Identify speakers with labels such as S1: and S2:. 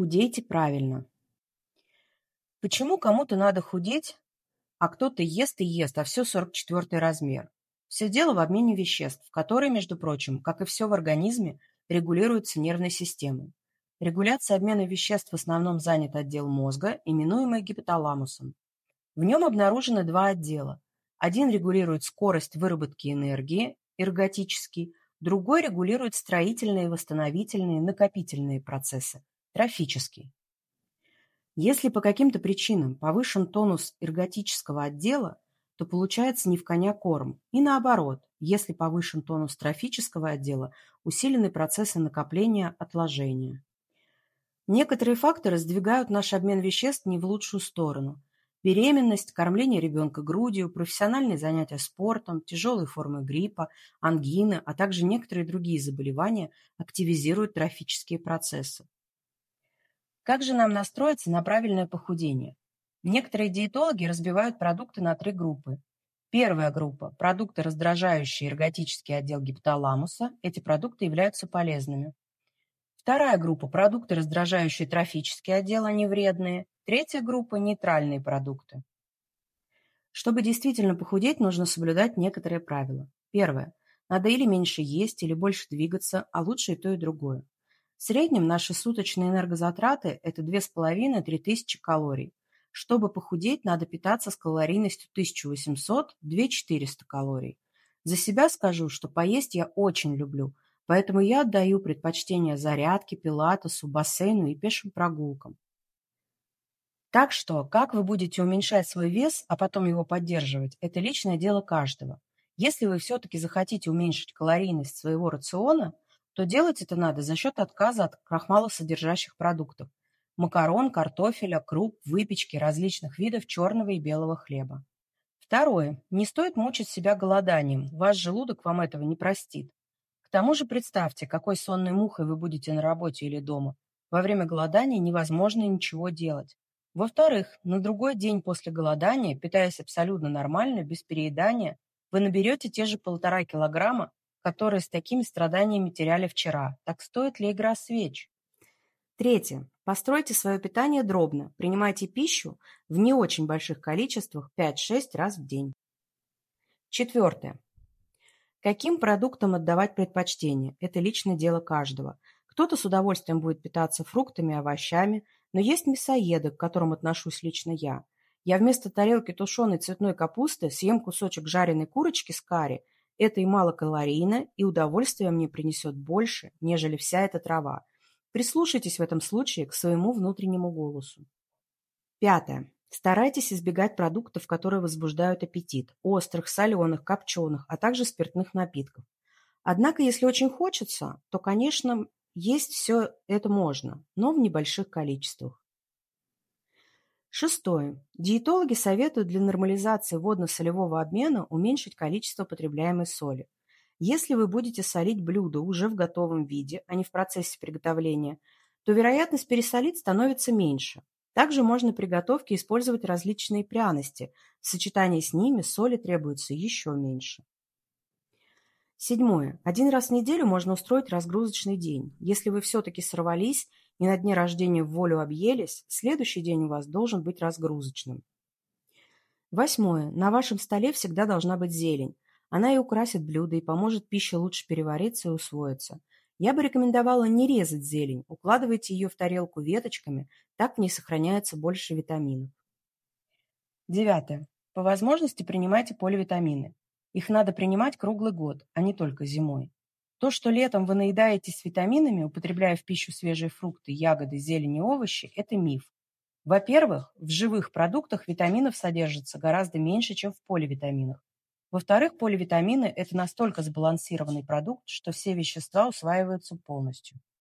S1: Худейте правильно. Почему кому-то надо худеть, а кто-то ест и ест, а все 44 размер? Все дело в обмене веществ, которые, между прочим, как и все в организме, регулируются нервной системой. Регуляция обмена веществ в основном занят отдел мозга, именуемый гипоталамусом. В нем обнаружены два отдела. Один регулирует скорость выработки энергии, эрготический, другой регулирует строительные, восстановительные, накопительные процессы, трофический. Если по каким-то причинам повышен тонус эрготического отдела, то получается не в коня корм. И наоборот, если повышен тонус трофического отдела, усилены процессы накопления отложения. Некоторые факторы сдвигают наш обмен веществ не в лучшую сторону. Беременность, кормление ребенка грудью, профессиональные занятия спортом, тяжелые формы гриппа, ангины, а также некоторые другие заболевания активизируют трофические процессы. Как же нам настроиться на правильное похудение? Некоторые диетологи разбивают продукты на три группы. Первая группа – продукты, раздражающие эрготический отдел гипоталамуса. Эти продукты являются полезными. Вторая группа – продукты, раздражающие трофический отдел, они вредные. Третья группа – нейтральные продукты. Чтобы действительно похудеть, нужно соблюдать некоторые правила. Первое. Надо или меньше есть, или больше двигаться, а лучше и то, и другое. В среднем наши суточные энергозатраты – это 2500-3000 калорий. Чтобы похудеть, надо питаться с калорийностью 1800-2400 калорий. За себя скажу, что поесть я очень люблю, поэтому я отдаю предпочтение зарядке, пилатесу, бассейну и пешим прогулкам. Так что, как вы будете уменьшать свой вес, а потом его поддерживать, это личное дело каждого. Если вы все-таки захотите уменьшить калорийность своего рациона – то делать это надо за счет отказа от крахмалосодержащих продуктов – макарон, картофеля, круп, выпечки, различных видов черного и белого хлеба. Второе. Не стоит мучить себя голоданием, ваш желудок вам этого не простит. К тому же представьте, какой сонной мухой вы будете на работе или дома. Во время голодания невозможно ничего делать. Во-вторых, на другой день после голодания, питаясь абсолютно нормально, без переедания, вы наберете те же полтора килограмма, которые с такими страданиями теряли вчера. Так стоит ли игра свеч? Третье. Постройте свое питание дробно. Принимайте пищу в не очень больших количествах 5-6 раз в день. Четвертое. Каким продуктам отдавать предпочтение? Это личное дело каждого. Кто-то с удовольствием будет питаться фруктами, овощами, но есть мясоеды, к которым отношусь лично я. Я вместо тарелки тушеной цветной капусты съем кусочек жареной курочки с карри это и малокалорийно, и удовольствие мне принесет больше, нежели вся эта трава. Прислушайтесь в этом случае к своему внутреннему голосу. Пятое. Старайтесь избегать продуктов, которые возбуждают аппетит, острых, соленых, копченых, а также спиртных напитков. Однако, если очень хочется, то, конечно, есть все это можно, но в небольших количествах. Шестое. Диетологи советуют для нормализации водно-солевого обмена уменьшить количество потребляемой соли. Если вы будете солить блюдо уже в готовом виде, а не в процессе приготовления, то вероятность пересолить становится меньше. Также можно при готовке использовать различные пряности. В сочетании с ними соли требуется еще меньше. Седьмое. Один раз в неделю можно устроить разгрузочный день. Если вы все-таки сорвались и на дне рождения в волю объелись, следующий день у вас должен быть разгрузочным. Восьмое. На вашем столе всегда должна быть зелень. Она и украсит блюдо, и поможет пище лучше перевариться и усвоиться. Я бы рекомендовала не резать зелень, укладывайте ее в тарелку веточками, так в ней сохраняется больше витаминов. Девятое. По возможности принимайте поливитамины. Их надо принимать круглый год, а не только зимой. То, что летом вы наедаетесь витаминами, употребляя в пищу свежие фрукты, ягоды, зелень и овощи, это миф. Во-первых, в живых продуктах витаминов содержится гораздо меньше, чем в поливитаминах. Во-вторых, поливитамины – это настолько сбалансированный продукт, что все вещества усваиваются полностью.